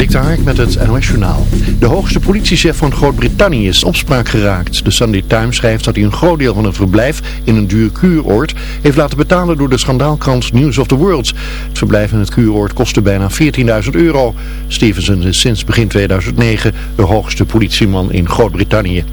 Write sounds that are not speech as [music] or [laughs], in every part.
Dik Hark met het NOS Journaal. De hoogste politiechef van Groot-Brittannië is opspraak geraakt. De Sunday Times schrijft dat hij een groot deel van het verblijf in een duur kuuroord heeft laten betalen door de schandaalkrant News of the World. Het verblijf in het kuuroord kostte bijna 14.000 euro. Stevenson is sinds begin 2009 de hoogste politieman in Groot-Brittannië.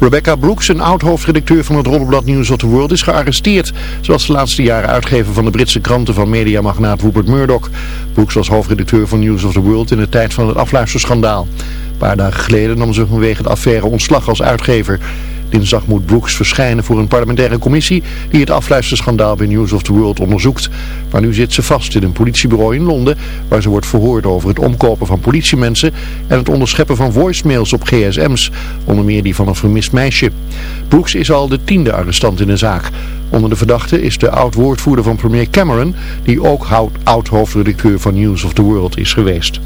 Rebecca Brooks, een oud-hoofdredacteur van het roddelblad News of the World, is gearresteerd. Zoals de laatste jaren uitgever van de Britse kranten van mediamagnaat Rupert Murdoch. Brooks was hoofdredacteur van News of the World in de tijd van het afluisterschandaal. Een paar dagen geleden nam ze vanwege de affaire ontslag als uitgever. Dinsdag moet Brooks verschijnen voor een parlementaire commissie die het afluisterschandaal bij News of the World onderzoekt. Maar nu zit ze vast in een politiebureau in Londen waar ze wordt verhoord over het omkopen van politiemensen en het onderscheppen van voicemails op gsm's, onder meer die van een vermist meisje. Brooks is al de tiende arrestant in de zaak. Onder de verdachte is de oud-woordvoerder van premier Cameron, die ook oud-hoofdredacteur van News of the World is geweest.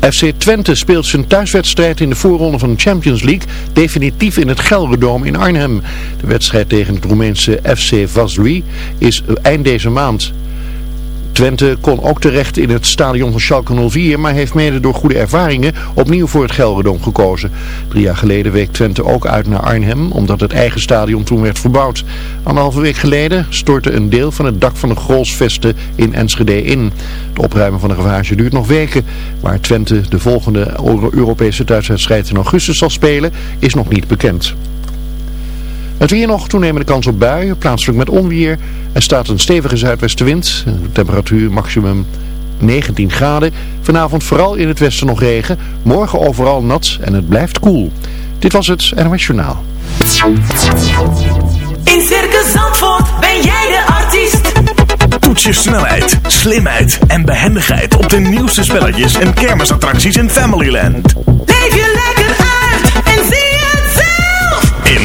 FC Twente speelt zijn thuiswedstrijd in de voorronde van de Champions League definitief in het Gelredome in Arnhem. De wedstrijd tegen het Roemeense FC Vaslui is eind deze maand. Twente kon ook terecht in het stadion van Schalke 04, maar heeft mede door goede ervaringen opnieuw voor het Gelredome gekozen. Drie jaar geleden week Twente ook uit naar Arnhem, omdat het eigen stadion toen werd verbouwd. Anderhalve week geleden stortte een deel van het dak van de Grolsvesten in Enschede in. Het opruimen van de ravage duurt nog weken. Waar Twente de volgende Europese thuiswedstrijd in augustus zal spelen, is nog niet bekend. Het weer nog, toenemende kans op buien, plaatselijk met onweer. Er staat een stevige zuidwestenwind, temperatuur maximum 19 graden. Vanavond vooral in het westen nog regen, morgen overal nat en het blijft koel. Dit was het NOS Journaal. In Circus Zandvoort ben jij de artiest. Toets je snelheid, slimheid en behendigheid op de nieuwste spelletjes en kermisattracties in Familyland. Leef je lekker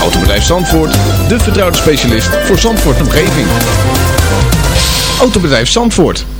Autobedrijf Zandvoort, de vertrouwde specialist voor Zandvoort omgeving. Autobedrijf Zandvoort,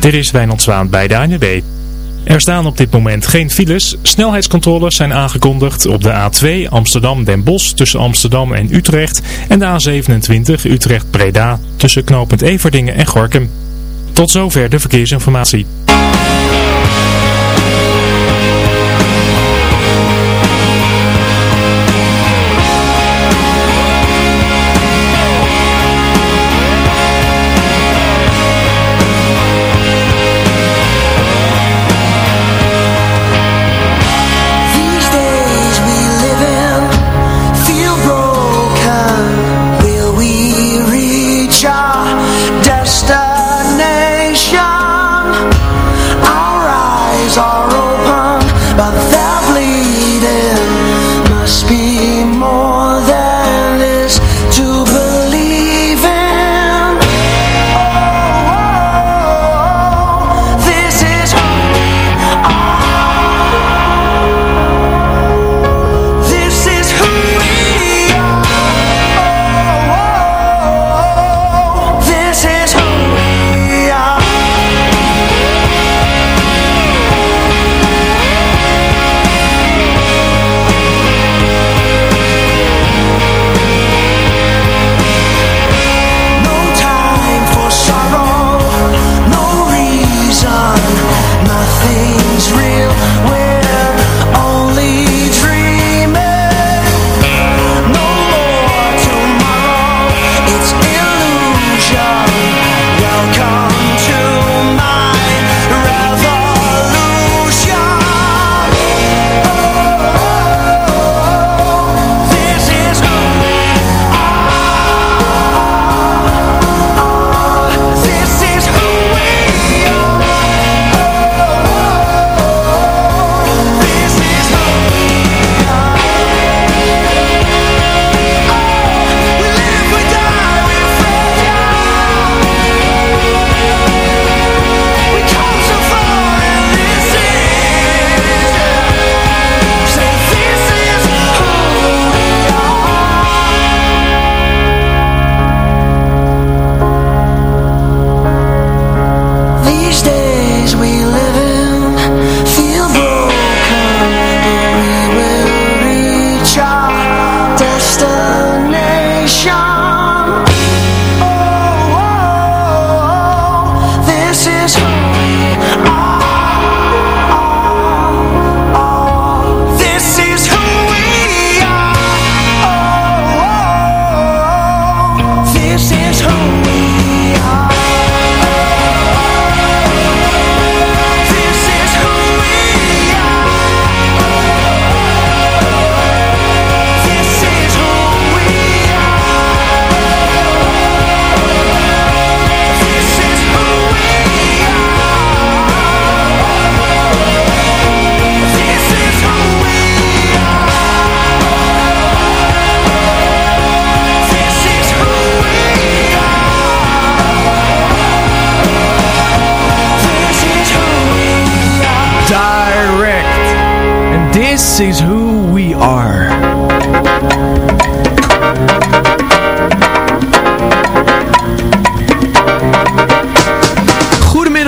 Dit is Wijnand Zwaan bij de ANWB. Er staan op dit moment geen files. Snelheidscontroles zijn aangekondigd op de A2 Amsterdam-Den Bosch tussen Amsterdam en Utrecht en de A27 Utrecht-Breda tussen knooppunt Everdingen en Gorkum. Tot zover de verkeersinformatie.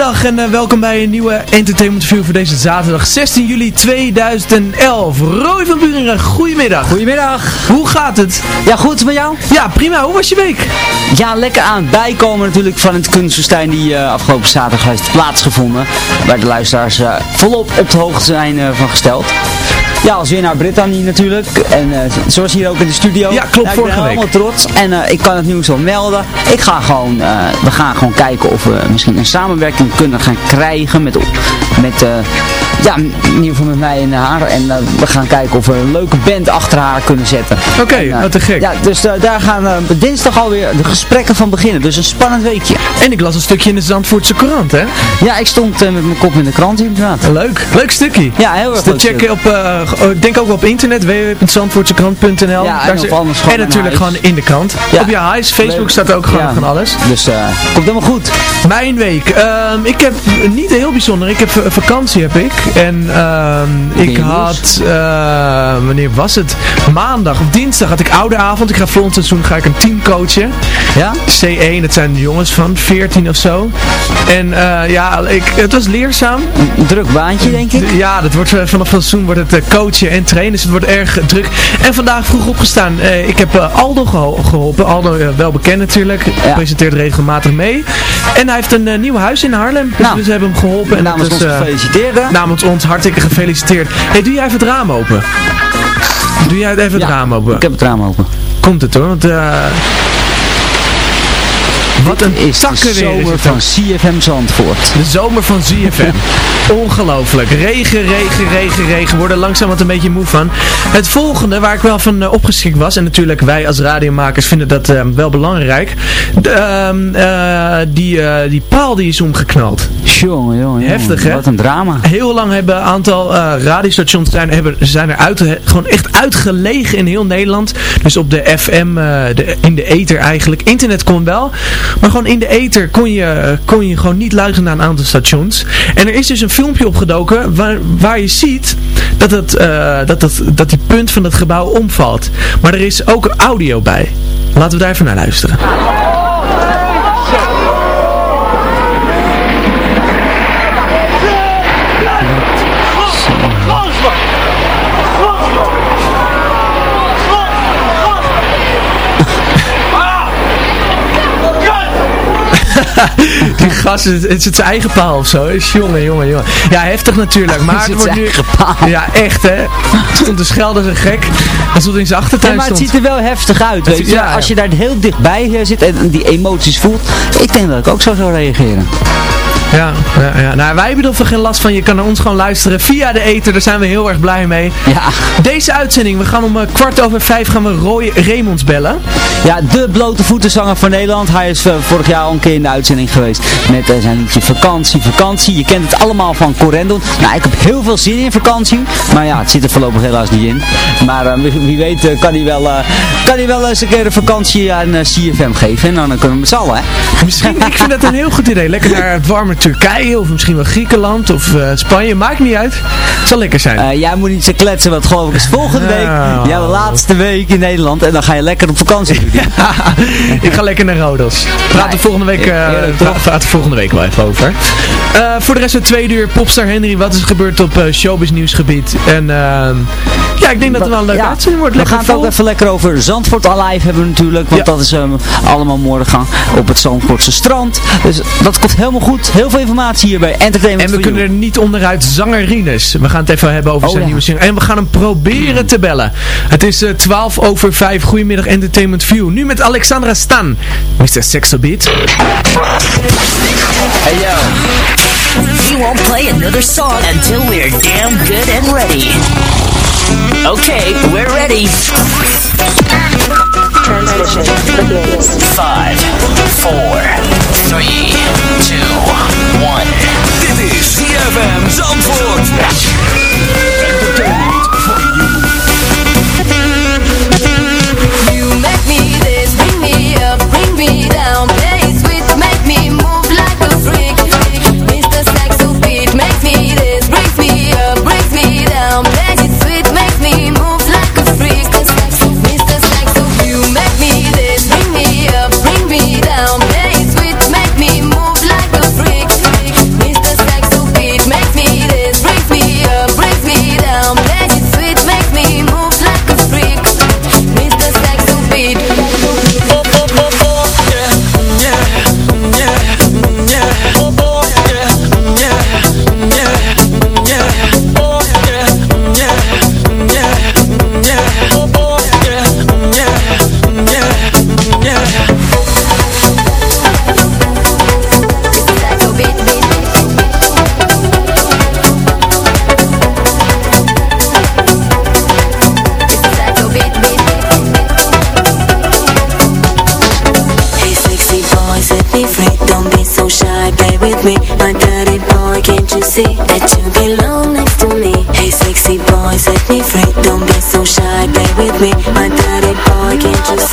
Goedemiddag en eh, welkom bij een nieuwe Entertainment View voor deze zaterdag 16 juli 2011. Roy van Buringen, goedemiddag. Goedemiddag. Hoe gaat het? Ja, goed met jou? Ja, prima. Hoe was je week? Ja, lekker aan het bijkomen natuurlijk van het kunstfestijn die eh, afgelopen zaterdag heeft plaatsgevonden. Waar de luisteraars eh, volop op de hoogte zijn van gesteld. Ja, als winnaar Brittany natuurlijk. En eh, zoals hier ook in de studio. Ja, klopt, ik vorige ben helemaal trots. En eh, ik kan het nieuws wel melden. Ik ga gewoon, eh, we gaan gewoon kijken of we misschien een samenwerking kunnen gaan krijgen met, met ja, in ieder geval met mij en haar. En eh, we gaan kijken of we een leuke band achter haar kunnen zetten. Oké, eh, wat te gek. Ja, dus eh, daar gaan dinsdag alweer de gesprekken van beginnen. Dus een spannend weekje. En ik las een stukje in de Zandvoortse Courant, hè? Ja, ik stond met mijn kop in de krant inderdaad. Leuk. Leuk stukje. Ja, heel erg Te leuk checken op, oh, denk ook op internet, www.zandvoortsekrant.nl. Ja, en anders En natuurlijk gewoon in de krant. Ja. Op je huis, Facebook Leuk. staat ook gewoon Ja. van alles. Dus komt helemaal goed. Mijn week. Ehm, ik heb niet heel bijzonder. Ik heb vakantie heb ik. En ehm, ik had, eh, wanneer was het? Maandag of dinsdag had ik oude avond. Ik ga volgend seizoen ga ik een team coachen. Ja? C1, dat zijn de jongens van 14 of zo. En eh, ja, ik, het was leerzaam. Een druk baantje denk ik. Ja, dat wordt, eh, vanaf het seizoen wordt het coachen en trainen, dus het wordt erg druk. En vandaag vroeg opgestaan. Ik heb Aldo geho- geholpen. Aldo, wel bekend natuurlijk, Ja. presenteert regelmatig mee. En hij heeft een nieuw huis in Haarlem, dus Nou, we hebben hem geholpen. En Namens ons gefeliciteerd. hè? Namens ons hartstikke gefeliciteerd. Hey, doe jij even het raam open? Doe jij even het Ja, raam open? Ik heb het raam open. Komt het hoor, want... eh, wat een Is de zomer van. CFM Zandvoort. De zomer van ZFM. [laughs] Ongelooflijk. Regen, regen, regen, regen. Worden langzaam wat een beetje moe van. Het volgende waar ik wel van uh, opgeschikt was. En natuurlijk wij als radiomakers vinden dat uh, wel belangrijk. De, uh, die, die paal die is omgeknald. Jongen, jongen. Heftig hè? Wat een drama. Heel lang hebben een aantal radiostations zijn, hebben, zijn er uit, gewoon echt uitgelegen in heel Nederland. Dus op de FM, de, in de ether eigenlijk. Internet kon wel. Maar gewoon in de ether kon je, kon je gewoon niet luisteren naar een aantal stations. En er is dus een filmpje opgedoken waar, waar je ziet dat, het, uh, dat, dat, dat die punt van het gebouw omvalt. Maar er is ook audio bij. Laten we daar even naar luisteren. [laughs] die gast, het, het is het zijn eigen paal of zo. Is jongen, jongen, jongen. Ja, heftig natuurlijk. [laughs] Maar het het wordt nu. Paal. Ja, echt hè. Het stond te schelden een gek. Alsof het in zijn achtertuin ja, maar het stond. ziet er wel heftig uit. Weet je? ja, Als je daar heel dichtbij zit en die emoties voelt. Ik denk dat ik ook zo zou reageren. Ja, ja, ja. Nou, wij hebben er geen last van. Je kan naar ons gewoon luisteren via de ether. Daar zijn we heel erg blij mee. Ja. Deze uitzending, we gaan om uh, kwart over vijf gaan we Roy Remonds bellen. Ja, de blote voetenzanger van Nederland. Hij is uh, vorig jaar al een keer in de uitzending geweest met uh, zijn liedje Vakantie, Vakantie. Je kent het allemaal van Corendon. Nou, ik heb heel veel zin in vakantie. Maar ja, het zit er voorlopig helaas niet in. Maar wie, wie, weet kan, hij wel, kan hij wel eens een keer een vakantie aan CFM geven. En dan kunnen we met z'n allen, hè? Misschien, ik vind dat een heel goed idee. Lekker naar het warme Turkije of misschien wel Griekenland of uh, Spanje. Maakt niet uit. Het zal lekker zijn. Uh, jij moet niet zo kletsen, want geloof ik is volgende week ja, ja de laatste week in Nederland. En dan ga je lekker op vakantie. [laughs] ja, ik ga lekker naar Rodos. Praten we volgende week, uh, praten volgende week wel even over. Voor de rest van twee uur Popstar Henry. Wat is er gebeurd op showbiz nieuwsgebied? En ja, ik denk dat het wel een leuke ja, uitzending wordt. We gaan het ook even lekker over Zandvoort Alive hebben natuurlijk. Want ja. dat is um, allemaal morgen op het Zandvoortse strand. Dus dat komt helemaal goed. Heel veel informatie hier bij Entertainment En we kunnen er niet onderuit zangerines. We gaan het even hebben over oh, zijn ja. nieuwe single. En we gaan hem proberen te bellen. Het is uh, 12 over 5. Goedemiddag Entertainment View. Nu met Alexandra Stan. Mr. Sexobeat. Hey yo. We won't play another song until we're damn good and ready. Okay, we're ready. Transmission begins. Five, four, three, two, one. Dit is CFM Zandvoort.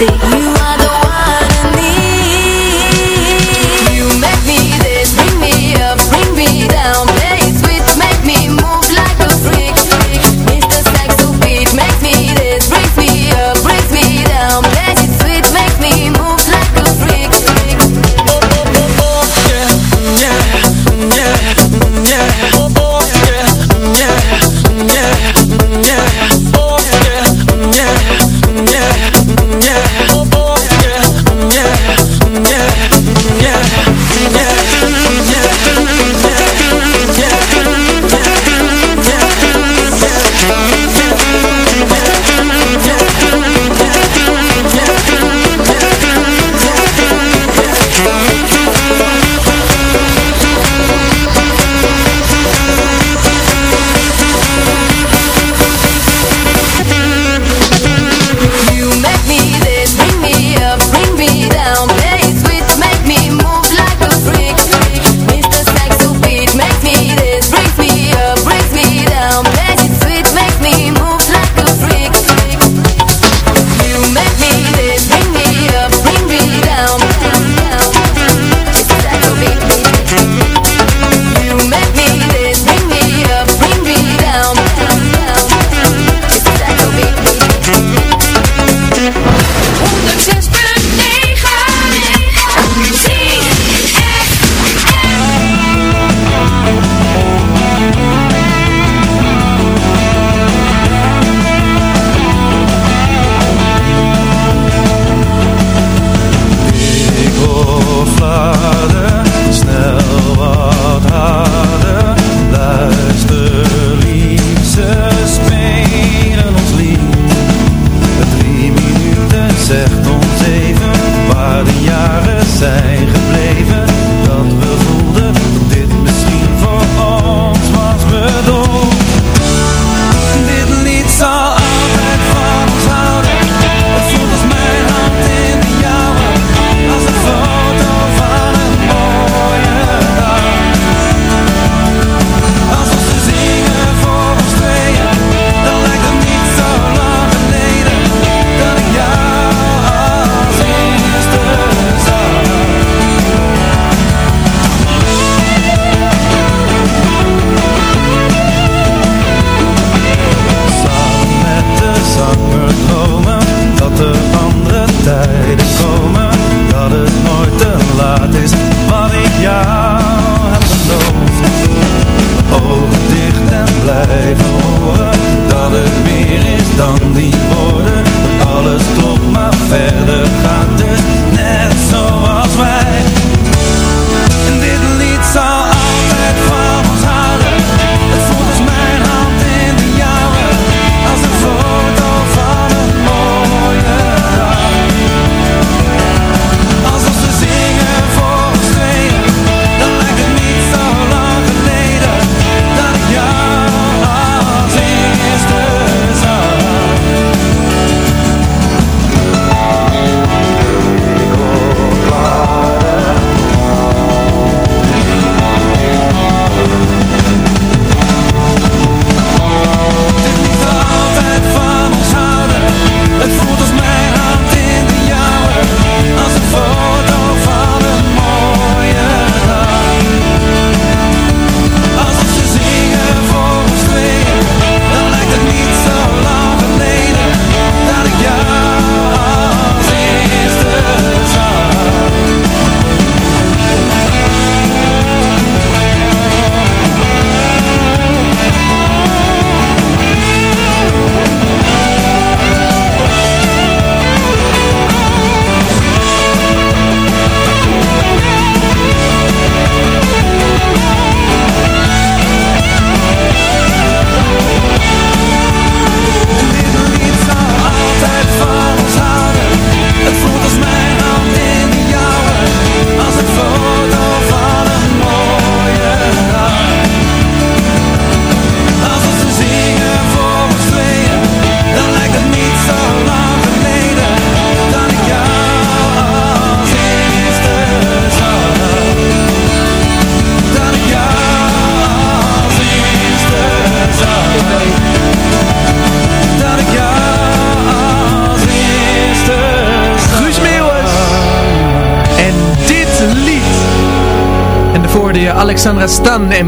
See?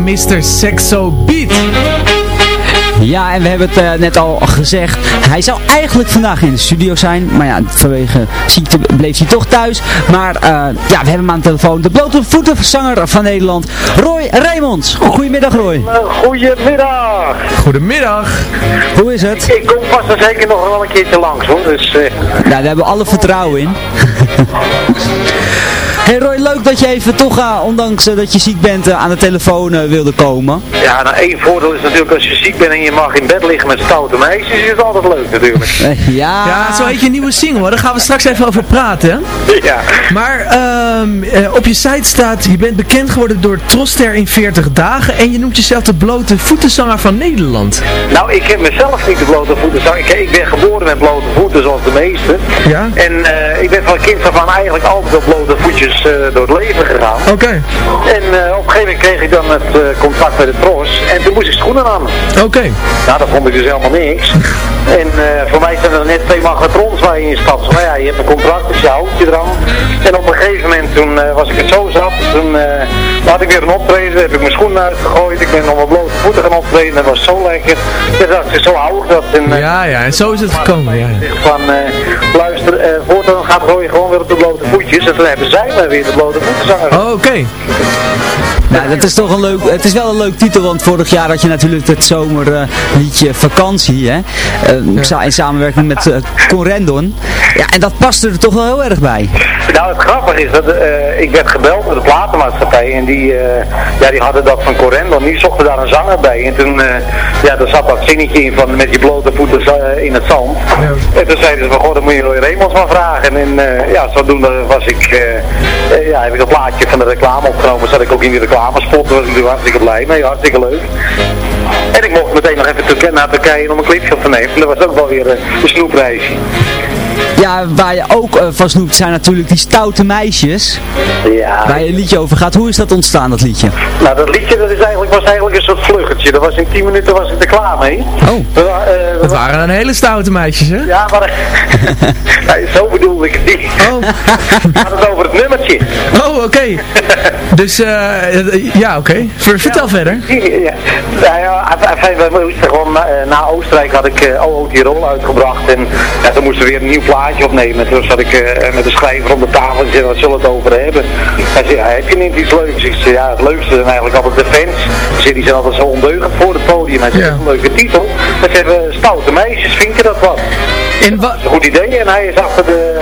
Mr. Sexo Beat. Ja, en we hebben het eh, net al gezegd. Hij zou eigenlijk vandaag in de studio zijn. Maar ja, vanwege ziekte bleef hij toch thuis. Maar eh, ja, we hebben hem aan de telefoon. De blote voetenzanger van Nederland, Roy Raymond. Goedemiddag Roy. Goedemiddag. Goedemiddag. Hoe is het? Ik kom vast en zeker nog wel een keertje langs hoor. Dus, eh, Nou, daar hebben we alle vertrouwen in. [laughs] Hey Roy, leuk dat je even toch, eh, ondanks eh, dat je ziek bent, eh, aan de telefoon eh, wilde komen. ja, nou één voordeel is natuurlijk als je ziek bent en je mag in bed liggen met stoute meisjes, is het altijd leuk natuurlijk. [laughs] Ja. Ja, zo heet je nieuwe single. hoor. Daar gaan we straks even over praten. [laughs] Ja. Maar ehm, eh, op je site staat, je bent bekend geworden door Troster in 40 dagen. En je noemt jezelf de blote voetenzanger van Nederland. Nou, ik heb mezelf niet de blote voeten. Zo, Ik, ik ben geboren met blote voeten zoals de meesten. Ja? En eh, ik ben van kind af aan eigenlijk altijd op blote voetjes eh, door het leven gegaan. Oké. En eh, op een gegeven moment kreeg ik dan het eh, contract bij de Tros. En toen moest ik schoenen aan. Oké. Nou, dat vond ik dus helemaal niks. [laughs] En voor mij zijn er net twee magnetrons waar je in stapt. Maar ja, je hebt een contract, dus je houdt je eraan. En op een gegeven moment, toen was ik het zo zat. Toen had ik weer een optreden, heb ik mijn schoenen uitgegooid. Ik ben op mijn blote voeten gaan optreden. Dat was zo lekker. Dus dat is zo oud dat. En, eh, Ja, ja, en zo is het gekomen. Ja. van, eh, luister, eh, voortaan gaat Roy gewoon weer op de blote voetjes. En toen hebben zij mij weer de blote voeten. Oh, oké. Nou, dat is toch een leuk, het is wel een leuk titel, want vorig jaar had je natuurlijk het zomerliedje Vakantie, hè? Eh, sa- In samenwerking met uh, Corendon. Ja, en dat paste er toch wel heel erg bij. Nou, het grappige is dat eh, ik werd gebeld door de platenmaatschappij en die, eh, ja, die hadden dat van Corendon, die zochten daar een zanger bij. En toen, eh, ja, daar zat dat zinnetje in van met je blote voeten za- in het zand. En toen zeiden ze van, goh, dan moet je Roy Reemons maar vragen. En eh, ja, zodoende was ik, eh, eh, ja, heb ik een plaatje van de reclame opgenomen, zat ik ook in die reclamespot, daar was ik natuurlijk hartstikke blij mee, hartstikke leuk. En ik mocht meteen nog even naar Turkije om een clipje op te nemen. En dat was ook wel weer eh, een snoepreisje. Ja, waar je ook eh, van snoept zijn natuurlijk die stoute meisjes. Ja. Waar je een liedje over gaat. Hoe is dat ontstaan, dat liedje? Nou, dat liedje dat is eigenlijk, was eigenlijk een soort vluggetje. Dat was in 10 minuten was ik er klaar mee. Oh. We, eh, Dat wa- waren een hele stoute meisjes, hè? Ja, maar [laughs] nee, zo bedoelde ik het niet. Oh, [laughs] We hadden het over het nummertje. oh oké. [laughs] Dus, eh, ja, oké. Ver- Vertel verder. Ja, ja, ja we moesten gewoon na, na Oostenrijk had ik eh OO Tirol uitgebracht en ja, toen moesten we weer een nieuw plaatje opnemen. Toen zat ik eh, met de schrijver op de tafel en zei, wat zullen we het over hebben? Hij zei, ja, heb je niet iets leuks? Ik zei, ja, het leukste zijn eigenlijk altijd de fans. Ik zei, die zijn altijd zo ondeugend voor het podium. Hij zei, Ja. dat een leuke titel. Zei, we stoute meisjes, vind je dat wat? En. Dat is een goed idee en hij is achter de,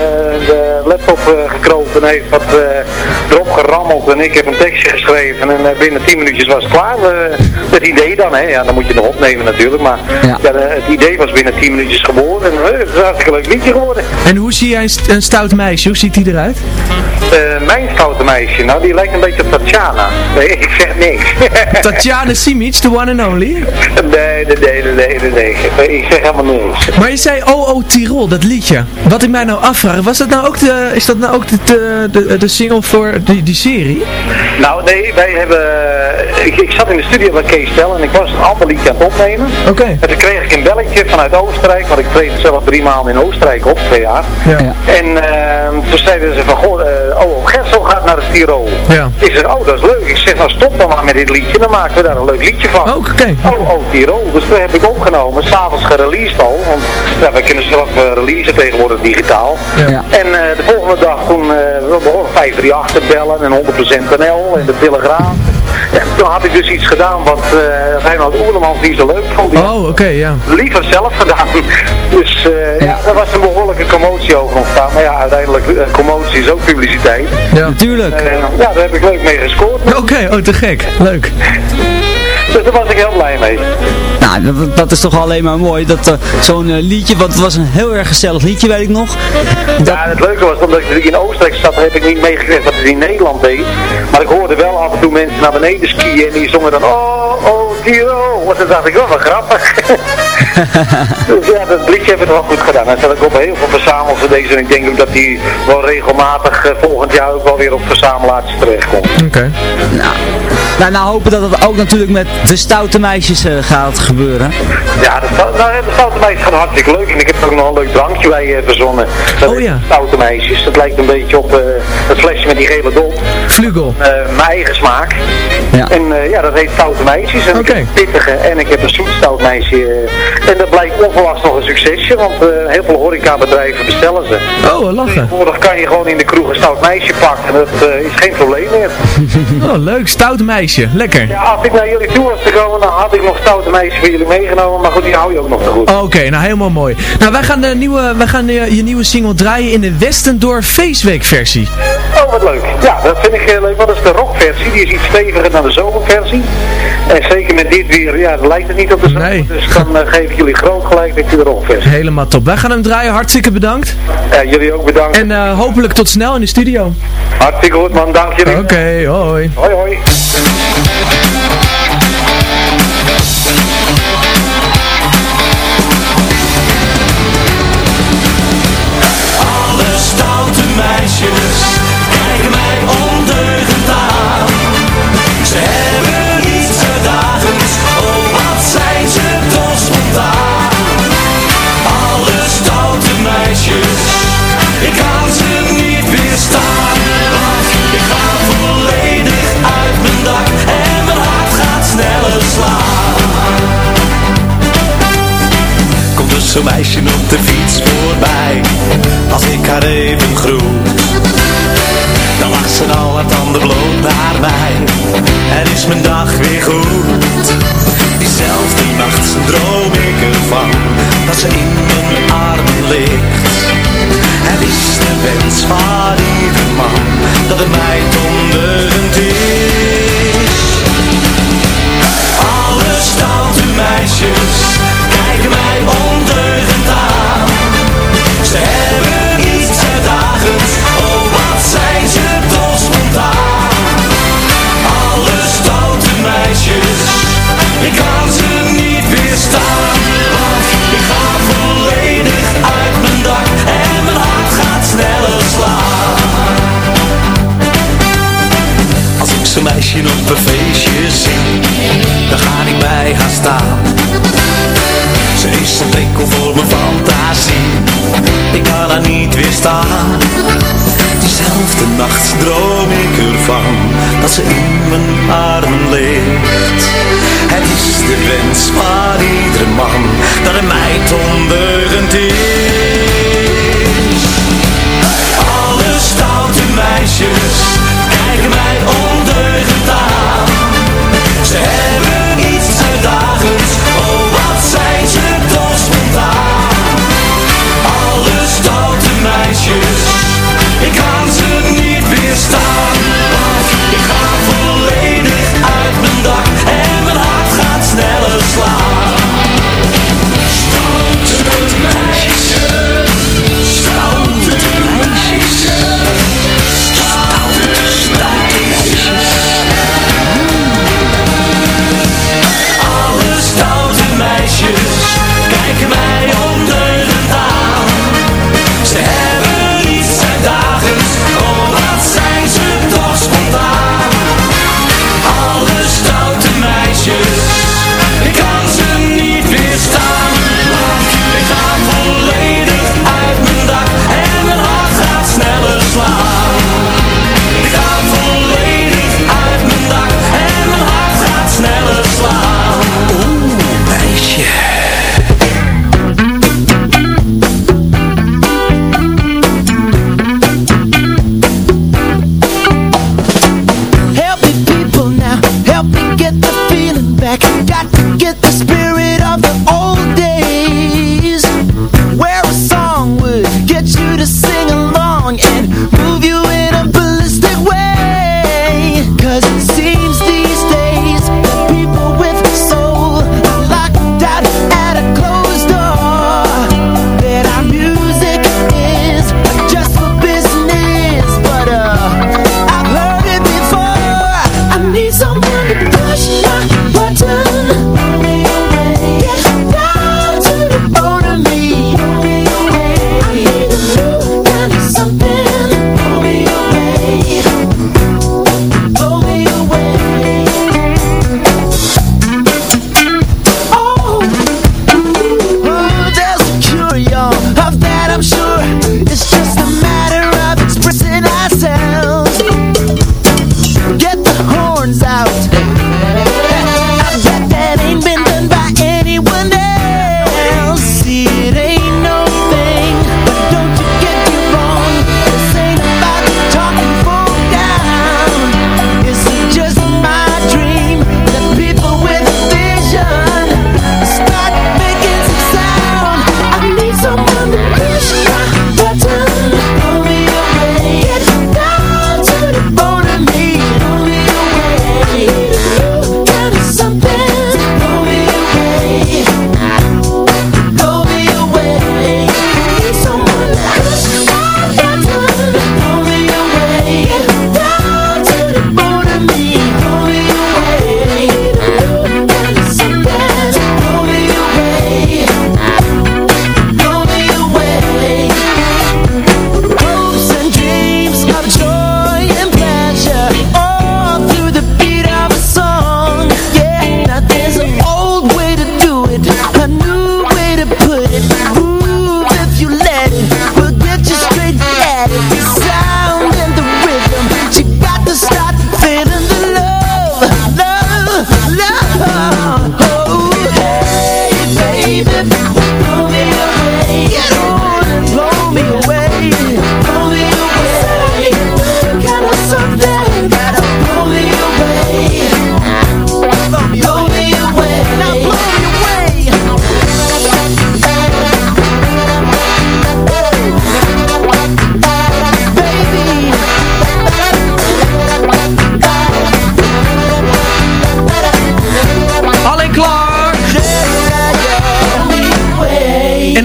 de laptop eh, gekropen en heeft wat eh, erop gerammeld en ik heb een tekstje geschreven en eh, binnen 10 minuutjes was het klaar. Eh, het idee dan, hè. ja dan moet je nog opnemen natuurlijk, maar Ja. het idee was binnen 10 minuutjes geboren en eh, het is een hartstikke leuk liedje geworden. En hoe zie jij een, st- een stout meisje? Hoe ziet die eruit? Eh, mijn stoute meisje, nou die lijkt een beetje op Tatjana. Nee, ik zeg niks. Tatjana Simic, the one and only. nee, nee, nee, nee, nee, nee, nee, ik zeg helemaal niks. Maar je zei OO Tirol, dat liedje. Wat ik mij nou afvraag, was dat nou ook de, is dat nou ook de, de, de, de single voor die, die serie? Nou nee, wij hebben, ik, ik zat in de studio bij Kees Tel en ik was een ander liedje aan het opnemen. Oké. En toen kreeg ik een belletje vanuit Oostenrijk, want ik treed zelf drie maanden in Oostenrijk op, twee jaar. Ja. Ja. En ehm, toen zeiden ze van, goh, eh, oh, Gersel gaat naar het Tirol. Ja. Ik zeg, oh, dat is leuk. Ik zeg, nou stop dan maar met dit liedje, dan maken we daar een leuk liedje van. Oh, oké. Oh, oh, Tirol. Dus toen heb ik opgenomen, s'avonds gereleased al, want ja, wij kunnen zelf eh, releasen tegenwoordig digitaal. Ja. En eh, de volgende dag toen eh we begonnen 538 te bellen en 100% NL en de Telegraaf. Ja, toen had ik dus iets gedaan wat uh, Reinhard Oerlemans niet zo leuk vond. Oh, oké, ja. liever zelf gedaan. [laughs] Dus eh, ja. Ja. er was een behoorlijke commotie over ontstaan. Maar ja, uiteindelijk, eh, commotie is ook publiciteit. ja. Natuurlijk. Ja, daar heb ik leuk mee gescoord. Oké, oh te gek. Leuk. [laughs] Dus daar was ik heel blij mee. Nou, dat, dat is toch alleen maar mooi. Dat eh, zo'n eh, liedje, want het was een heel erg gezellig liedje, weet ik nog. Dat, Ja, en het leuke was, omdat ik in Oostenrijk zat, heb ik niet meegekregen wat het in Nederland deed. Maar ik hoorde wel af en toe mensen naar beneden skiën en die zongen dan, oh, oh, Tiro. Want dan dacht ik, wel wat grappig. [laughs] dus ja, dat liedje hebben we wel goed gedaan. En zat ik op heel veel verzamels deze en ik denk ook dat die wel regelmatig eh, volgend jaar ook wel weer op verzamelaars terechtkomt. Oké. nou, Nou, nou hopen dat het ook natuurlijk met de stoute meisjes eh, gaat gebeuren. Ja, de, stou- nou, de stoute meisjes gaan hartstikke leuk. En ik heb er ook nog een leuk drankje bij eh, verzonnen. Dat Oh ja. Stoute meisjes. Dat lijkt een beetje op eh, het flesje met die gele dop. Vlugel. Eh, mijn eigen smaak. Ja. En eh, ja, dat heet stoute meisjes. En ik Oké. heb een pittige en ik heb een zoet stout meisje. en dat blijkt onverwachts nog een succesje, want eh, heel veel horecabedrijven bestellen ze. Oh, lachen. Tegenwoordig kan je gewoon in de kroeg een stout meisje pakken. En dat eh, is geen probleem meer. [laughs] Oh, leuk. Stout meisje. Lekker. Ja, als ik naar jullie toe was gekomen, dan had ik nog stoute meisjes voor jullie meegenomen. Maar goed, die hou je ook nog te goed. Oké, nou helemaal mooi. Nou, wij gaan, de nieuwe, wij gaan de, je nieuwe single draaien in de Westendorf Feestweek versie. Oh, wat leuk. Ja, dat vind ik heel leuk. Wat is de rockversie? Die is iets steviger dan de zomerversie. En zeker met dit weer, ja, dan lijkt het niet op de zomer. Nee. Dus dan eh, geef ik jullie groot gelijk met de rockversie. Helemaal top. Wij gaan hem draaien. Hartstikke bedankt. Ja, jullie ook bedankt. En eh, hopelijk tot snel in de studio. Hartstikke goed man, dank jullie. Oké, hoi. Hoi hoi. Meisje in mijn armen ligt. Het is de wens van iedere man, dat een meid ondeugend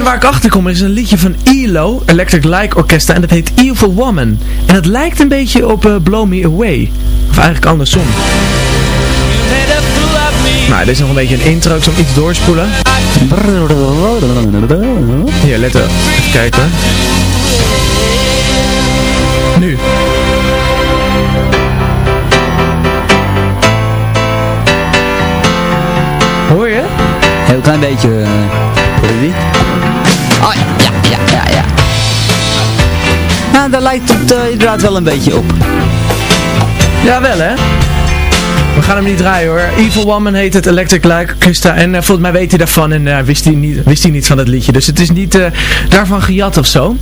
waar ik achter kom is een liedje van ELO, Electric Light Orchestra, en dat heet Evil Woman. En het lijkt een beetje op eh, Blow Me Away. Of eigenlijk andersom. Nou, dit is nog een beetje een intro, ik zal iets doorspoelen. Hier, let op. Even kijken. Nu. Hoor je? Heel klein beetje. die? Oh ja, ja, ja, ja, ja. Nou, daar lijkt het eh, inderdaad wel een beetje op. Jawel hè? We gaan hem niet draaien hoor. Evil Woman heet het Electric Light Orchestra. En eh, volgens mij weet hij daarvan en eh, wist, hij niet, wist hij niet van het liedje. Dus het is niet eh, daarvan gejat of zo.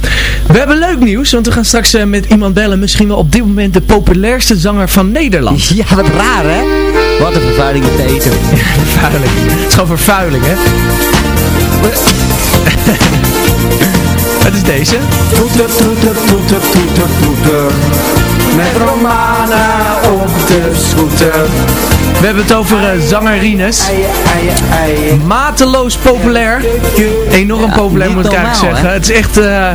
We hebben leuk nieuws, want we gaan straks met iemand bellen. Misschien wel op dit moment de populairste zanger van Nederland. Ja, wat raar hè? Wat een vervuiling met de eten. [laughs] vervuiling. Het is gewoon vervuiling hè. [laughs] Wat is deze? Toeter, toeter, toeter, toeter, toeter. Met Romana op de scooter. We hebben het over eh, zanger Rines. Mateloos populair. Enorm populair moet ik eigenlijk normaal, zeggen. hè? Het is echt, eh,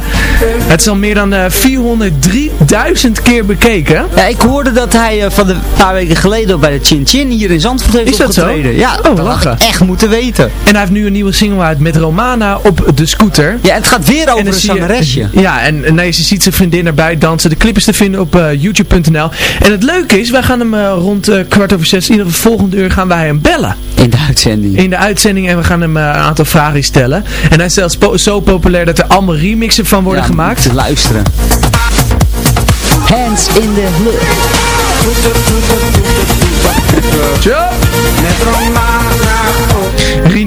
het is al meer dan eh 403.000 keer bekeken. Ja, ik hoorde dat hij eh, van de paar weken geleden ook bij de Chin Chin hier in Zandvoort heeft Is dat zo? opgetreden. Ja, Oh, dat had lachen. ik echt moeten weten. En hij heeft nu een nieuwe single uit met Romana op de scooter. Ja, het gaat weer over een je- zangeresje. Ja, en en nee, ze ziet zijn vriendin erbij dansen. De clip is te vinden op youtube.nl. En het leuke is, wij gaan hem eh, rond eh, kwart over zes, in ieder geval volgende uur, gaan wij hem bellen. In de uitzending. In de uitzending en we gaan hem eh, een aantal vragen stellen. En hij is zelfs po- zo populair dat er allemaal remixen van worden Ja, gemaakt. Te luisteren. Hands in the lucht.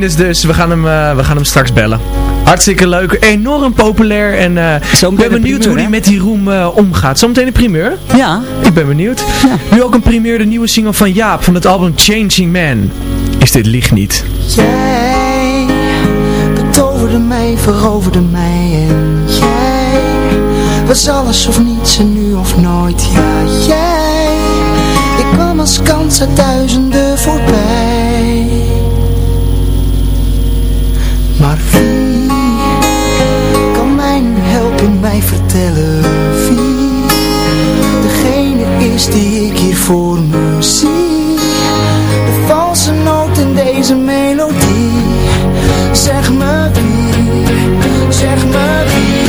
Rinus dus, we gaan, hem, eh, we gaan hem straks bellen. Hartstikke leuk, enorm populair en eh, ik ben benieuwd primeur, hoe hij met die roem eh, omgaat. Zometeen de primeur? Ja. Ik ben benieuwd. Nu ook een primeur, de nieuwe single van Jaap van het album Changing Man. Is dit licht niet? Jij betoverde mij, veroverde mij en jij was alles of niets en nu of nooit. Ja, jij, ik kwam als kans uit duizenden voorbij. Wie degene is die ik hier voor me zie? De valse noot in deze melodie. Zeg me wie, zeg me wie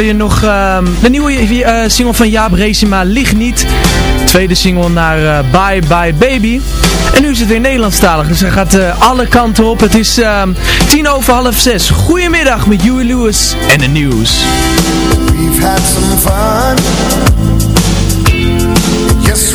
hoorde je nog ehm, de nieuwe eh, single van Jaap Resima Ligt Niet. Tweede single naar eh, Bye Bye Baby. En nu is het weer Nederlandstalig, dus hij gaat eh, alle kanten op. Het is ehm, tien over half zes. Goedemiddag met Huey Lewis en de nieuws. Yes,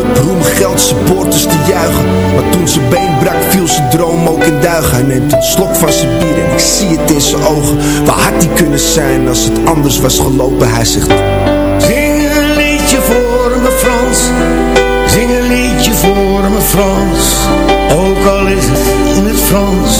ze poorters te juichen. Maar toen zijn been brak viel zijn droom ook in duigen. Hij neemt een slok van zijn bier en ik zie het in zijn ogen. Waar had hij kunnen zijn als het anders was gelopen? Hij zegt Zing een liedje voor me Frans. Zing een liedje voor me Frans. Ook al is het in het Frans.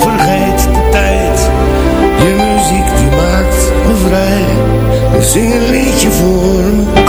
zing een liedje voor me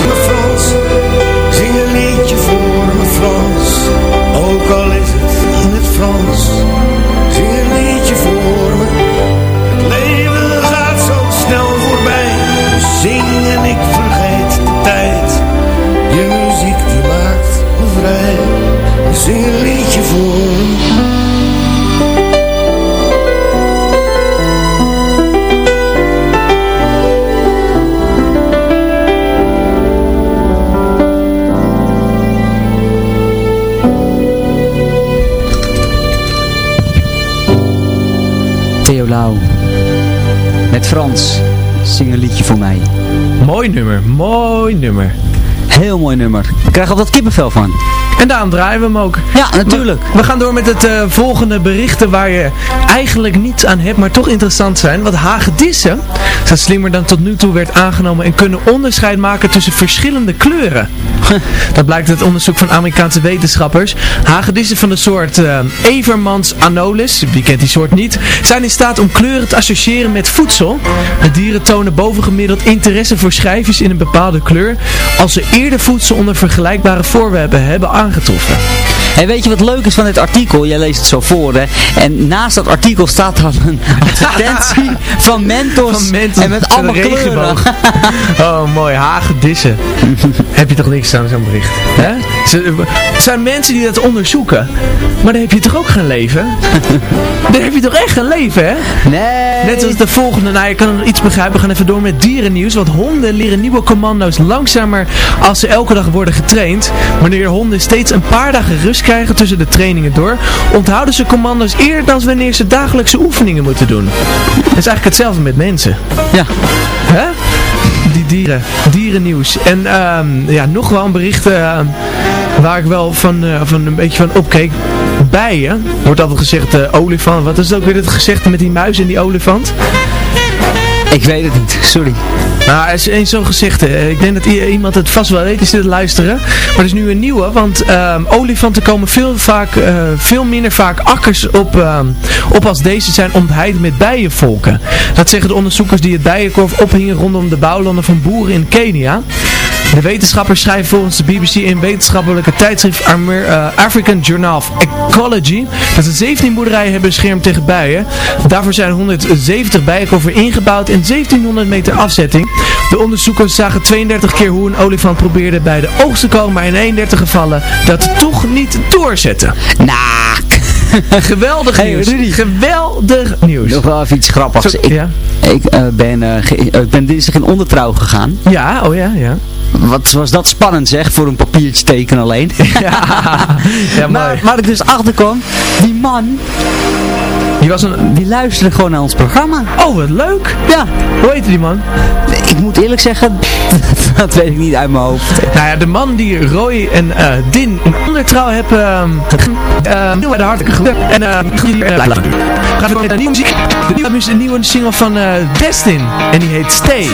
me Frans. Zing een liedje voor Met Frans. Zing een liedje voor mij. Mooi nummer, mooi nummer. Heel mooi nummer. Ik krijg altijd kippenvel van. En daarom draaien we hem ook. Ja, natuurlijk. We, we gaan door met het eh, volgende berichten waar je eigenlijk niets aan hebt, maar toch interessant zijn. Want hagedissen zijn slimmer dan tot nu toe werd aangenomen en kunnen onderscheid maken tussen verschillende kleuren. [laughs] Dat blijkt uit onderzoek van Amerikaanse wetenschappers. Hagedissen van de soort eh, Evermans anolis, wie kent die soort niet, zijn in staat om kleuren te associëren met voedsel. De dieren tonen bovengemiddeld interesse voor schijfjes in een bepaalde kleur als ze eerder voedsel onder vergelijkbare voorwerpen hebben 他祖父。En weet je wat leuk is van dit artikel? Jij leest het zo voor, hè? En naast dat artikel staat dan een [laughs] advertentie van Mentos. Van Mentos en met allemaal kleuren. Oh, mooi. Hagedissen. [laughs] heb je toch niks aan zo'n bericht? Hè? Het zijn mensen die dat onderzoeken. Maar dan heb je toch ook geen leven? [laughs] dan heb je toch echt geen leven, hè? Nee. Net als de volgende. Nou, je kan nog iets begrijpen. We gaan even door met dierennieuws. Want honden leren nieuwe commando's langzamer als ze elke dag worden getraind. Wanneer honden steeds een paar dagen rust krijgen tussen de trainingen door, onthouden ze commando's eerder dan wanneer ze dagelijkse oefeningen moeten doen. Dat is eigenlijk hetzelfde met mensen. Ja. Hè? Die dieren, dierennieuws. En ehm, ja, nog wel een bericht eh, waar ik wel van, eh, van een beetje van opkeek. Bijen, wordt altijd gezegd eh, olifant. Wat is het ook weer het gezegde met die muis en die olifant? Ik weet het niet, sorry. Nou, er is één zo'n gezegde. Ik denk dat iemand het vast wel weet, zit te luisteren. Maar er is nu een nieuwe, want ehm, olifanten komen veel, vaak, eh, veel minder vaak akkers op, ehm, op als deze zijn ontheid met bijenvolken. Dat zeggen de onderzoekers die het bijenkorf ophingen rondom de bouwlanden van boeren in Kenia. De wetenschappers schrijven volgens de BBC in wetenschappelijke tijdschrift Amer- eh, African Journal of Ecology dat ze 17 boerderijen hebben beschermd tegen bijen. Daarvoor zijn 170 bijenkorven ingebouwd in 1700 meter afzetting. De onderzoekers zagen 32 keer hoe een olifant probeerde bij de oogst te komen, maar in 31 gevallen dat toch niet doorzetten. Nou, [laughs] Geweldig Hey, nieuws. Rudy. Geweldig nieuws. nog wel even iets grappigs. Zo- ik, ja. ik, eh, ben, eh, ik ben dinsdag in ondertrouw gegaan. Ja, oh ja, ja. Wat was dat spannend zeg, voor een papiertje tekenen alleen. [laughs] Ja, maar, waar ik dus achter kwam, die man, Die was een... die luisterde gewoon naar ons programma. Oh, wat leuk. Ja, Hoe heette die man? ik moet eerlijk zeggen, [laughs] dat weet ik niet uit mijn hoofd. Nou ja, de man die Roy en eh, Din in ondertrouw hebben uh, heel erg hartelijk gewerkt. En eh die uh, gaat met een nieuwe muziek. De nieuwe, een nieuwe single van eh, Destin. En die heet Stay.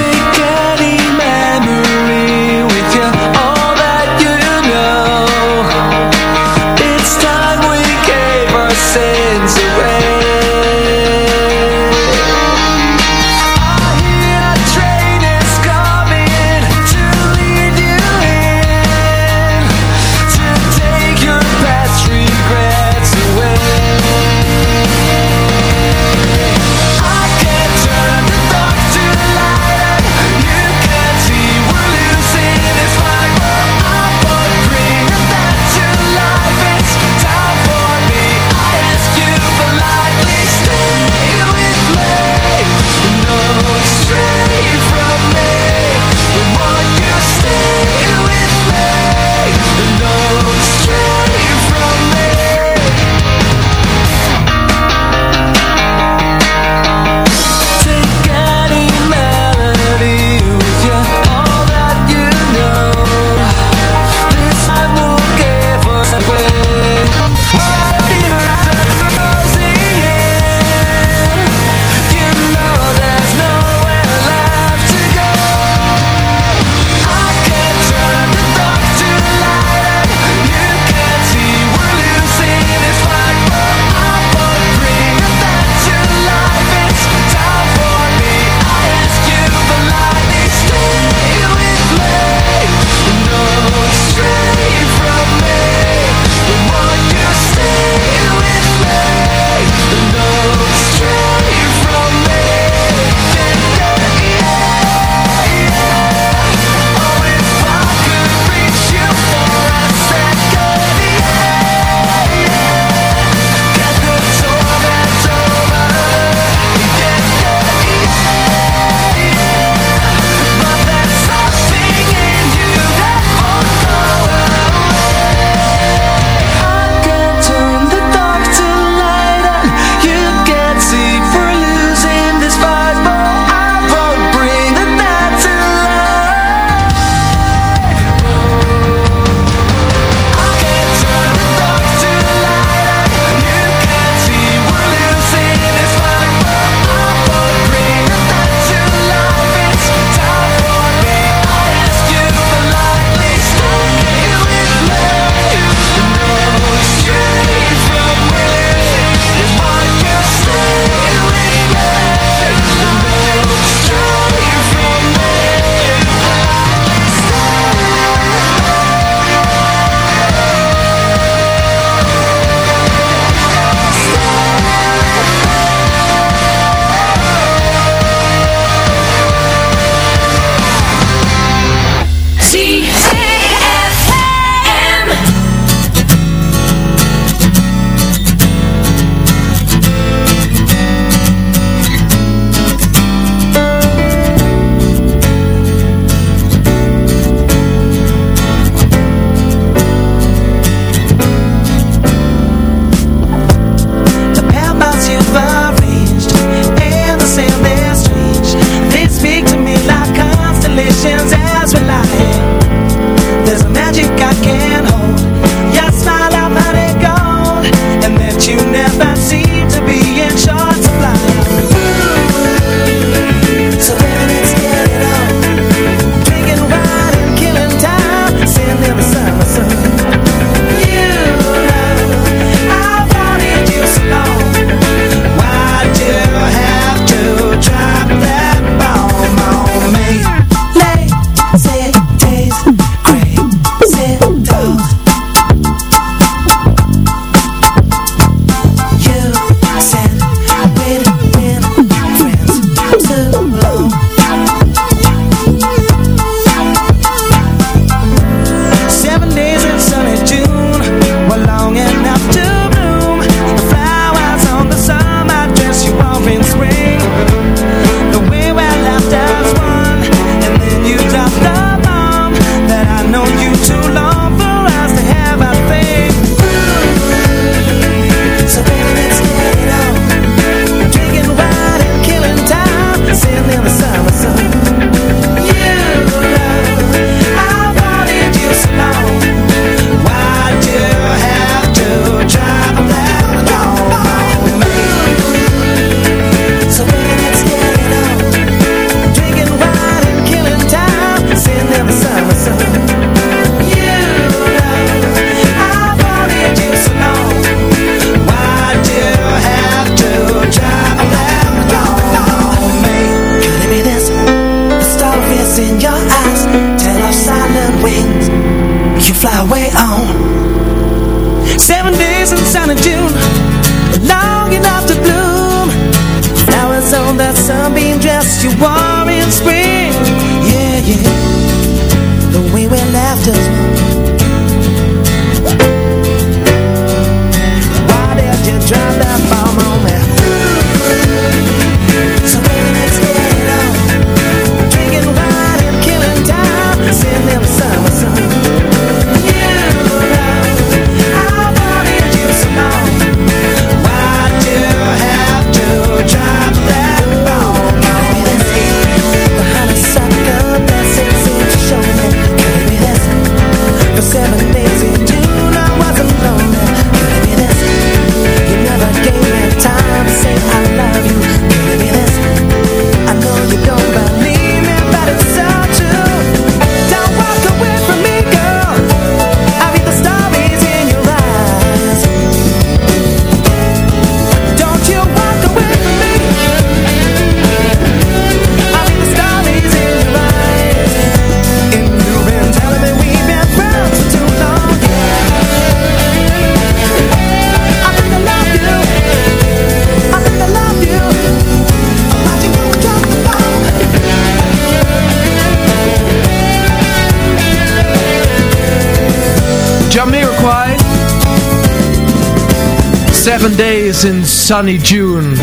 Seven Days in Sunny June.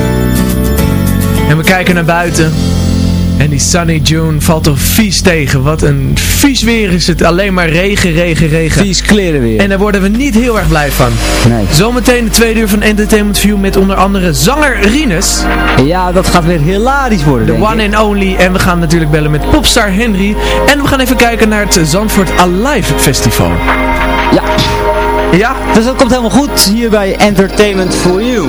En we kijken naar buiten. En die Sunny June valt er vies tegen. Wat een vies weer is het. Alleen maar regen, regen, regen. Vies kleren weer. En daar worden we niet heel erg blij van. Nee. Zometeen de tweede uur van Entertainment View met onder andere zanger Rinus. Ja, dat gaat weer hilarisch worden. De one and only. En we gaan natuurlijk bellen met popstar Henry. En we gaan even kijken naar het Zandvoort Alive Festival. Ja. Ja, dus dat komt helemaal goed hier bij Entertainment for You.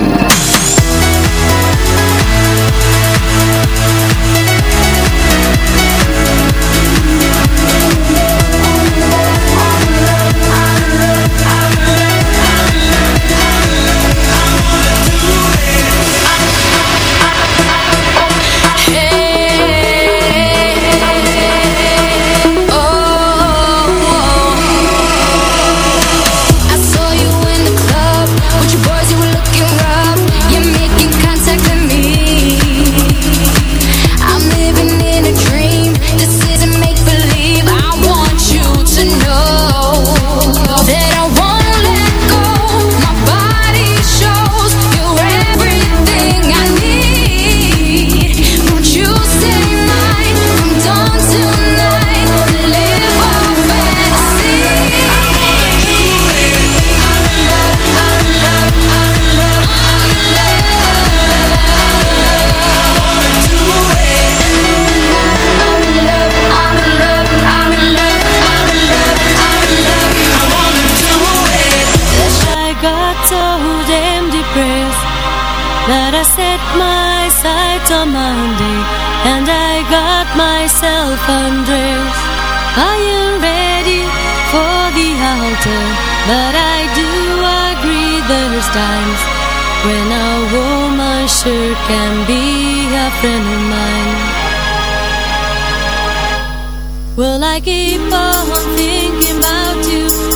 times when a woman sure can be a friend of mine. Will I keep on thinking about you?